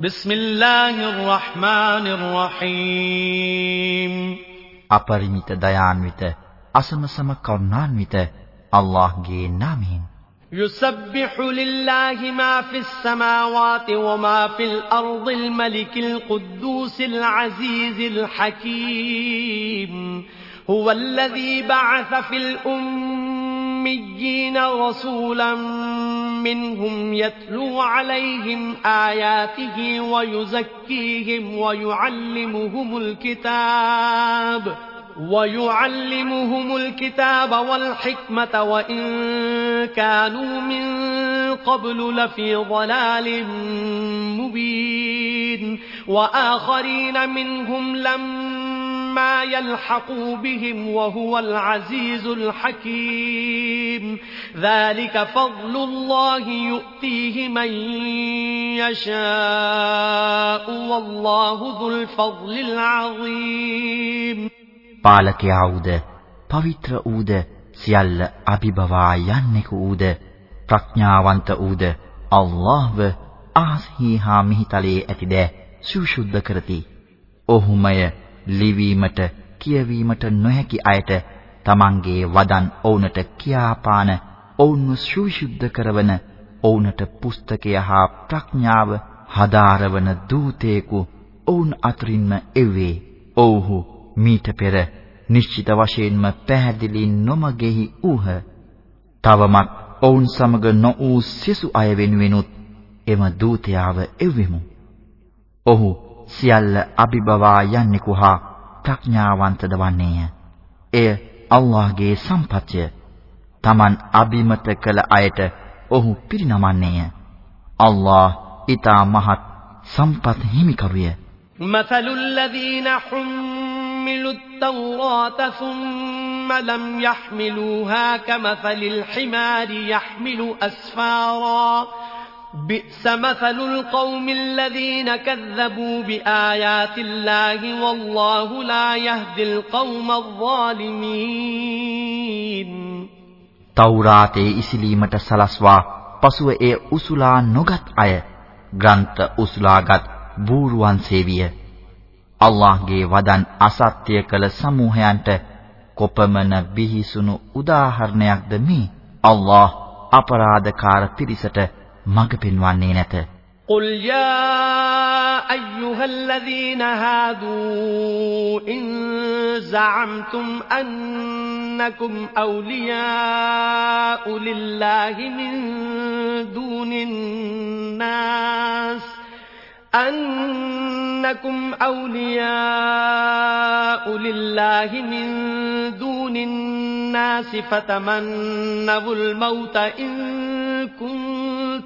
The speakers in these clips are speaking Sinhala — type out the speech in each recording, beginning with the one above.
بسم الله الرحمن الرحيم අපරිමිත දයාන්විත අසමසම කරුණාන්විත අල්ලාහ්ගේ නාමයෙන් يسبح لله ما في السماوات وما في الأرض الملك القدوس العزيز الحكيم هو الذي بعث في الأميين رسولا منهم يتلو عليهم آياته ويزكيهم ويعلمهم الكتاب ويعلمهم الكتاب والحكمة وإن كانوا من قبل لفي ضلال مبين وآخرين منهم لما يلحقوا بهم وهو العزيز الحكيم ذلك فضل الله يؤتيه من يشاء والله ذو الفضل العظيم පාලකයා වූද පවිත්‍ර වූද සියල්ල අභිබවා යන්නෙකු වූද ප්‍රඥාවන්ත වූද අල්ලාහ්ව ආස්හි හා මිහිතලයේ ඇති දෑ සුවිසුද්ධ කරති. ඔහුමය ලිවීමට කියවීමට නොහැකි අයට තමන්ගේ වදන් ඔවුන්ට කියාපාන ඔවුන්ව සුවිසුද්ධ කරවන ඔවුන්ට පුස්තකය හා ප්‍රඥාව හදාරවන දූතයෙකු ඔවුන් අතරින්ම එවේ. ඔව්හු මීට පෙර නිශ්චිත වශයෙන්ම පැහැදිලි නොමගෙහි ඌහ. තවමත් ඔවුන් සමග නොඌ සිසු අය වෙනුවෙනුත් එම දූතයාව එවෙමු. ඔහු සියල්ල අභිබවා යන්නෙකු හා ප්‍රඥාවන්තද වන්නේය. එය අල්ලාහ්ගේ සම්පත්ය. Taman අබිමත කළ අයට ඔහු පිරිනමන්නේය. අල්ලාහ් ඊට මහත් සම්පත් හිමිකරුය. مثل الذين حملوا التوراة ثم لم يحملوها كمثل الحمار يحمل أسفارا بئس مثل القوم الذين كذبوا بآيات الله والله لا يهدي القوم الظالمين තවුරාතේ ඉසිලීමට සලස්වා පසුව එය උසුලා නොගත් අය ග්‍රන්ථ උසුලාගත් බූරුවන් සේවිය අල්ලාහ්ගේ වදන් අසත්‍ය කළ සමූහයන්ට කොපමණ බිහිසුණු උදාහරණයක්ද මේ අල්ලාහ් අපරාධකාර පිරිසට මඟ පෙන්වන්නේ නැත قل يا أيها الذين هادوا إن زعمتم أنكم أولياء لله من دون الناس أنكم أولياء لله من دون الناس فتمنوا الموت إن كنتم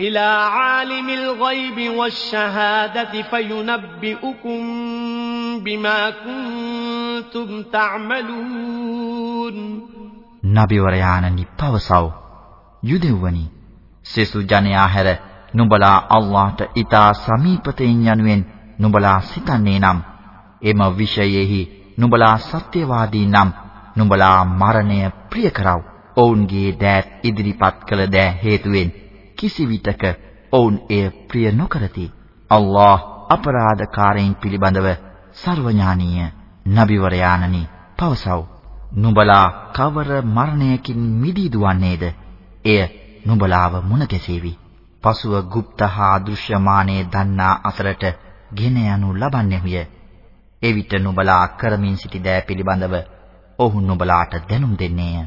إلى عالم الغيب والشهادة فينبئكم بما كنتم تعملون නබිවරයාණනි පවසව යුදෙව්වනි සෙසු ජනයා හැර නුඹලා අල්ලාහට ඊතා සමීපතෙන් යනුවෙන් නුඹලා සිතන්නේ නම් එම විෂයෙහි නුඹලා සත්‍යවාදී නම් නුඹලා මරණය ප්‍රිය කරව. ඔවුන්ගේ දෑත් ඉදිරිපත් කළ දෑ හේතුවෙන් කිසිවිටක ඔවුන් එය ප්‍රිය නොකරති. අල්ලාහ් අපරාධකාරයින් පිළිබඳව සර්වඥානීය නබිවරයාණනි පවසව. නුඹලා කවර මරණයකින් මිදී දුවන්නේද? එය නුඹලාව මුණ ගැසේවි. පසුව গুপ্ত හා දෘශ්‍යමානයේ දන්නා අතරට ගෙන යනු ලබන්නේය. එවිට නුඹලා කරමින් සිටි දෑ පිළිබඳව ඔහු නුඹලාට දැනුම් දෙන්නේය.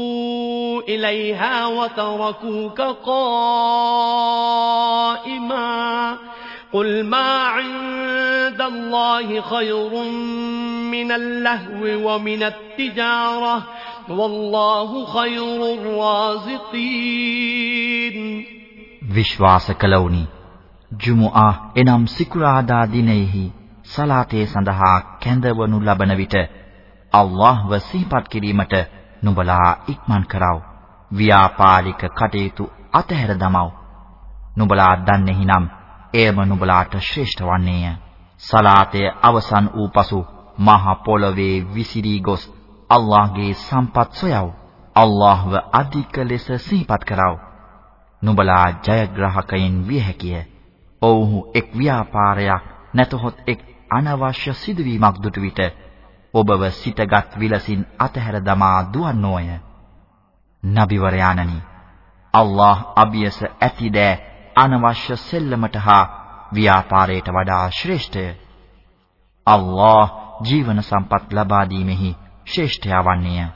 إليها وتركوك قائما قل ما عند الله خير من اللهو ومن التجارة والله خير الرازقين විශ්වාස කළවුනි ජුමුආ එනම් සිකුරාදා දිනෙහි සලාතේ සඳහා කැඳවනු ලබන විට අල්ලාහ්ව සිහිපත් කිරීමට නුඹලා ඉක්මන් කරව. ව්‍යාපාරික කටයුතු අතහැර දමව. නුඹලා දන්නේහි නම් එයම නුඹලාට ශ්‍රේෂ්ඨ වන්නේය. සලාතය අවසන් වූ පසු මහ පොළවේ විසිරී ගොස් අල්ලාහ්ගේ සම්පත් සොයව. අල්ලාහ්ව අධික ලෙස සිහිපත් කරව. නුඹලා ජයග්‍රාහකයින් විය හැකිය. ඔව්හු එක් ව්‍යාපාරයක් නැතහොත් එක් අනවශ්‍ය සිදුවීමක් දුටු විට ඔබව සිටගත් විලසින් අතහැර දමා දුවන්නෝය. නබිවරයාණනි අල්ලාහ් අබියස ඇතිදෑ අනවශ්‍ය සෙල්ලමට හා ව්‍යාපාරයට වඩා ශ්‍රේෂ්ඨය. අල්ලාහ් ජීවන සම්පත් ලබා දීමෙහි ශ්‍රේෂ්ඨයා වන්නේය.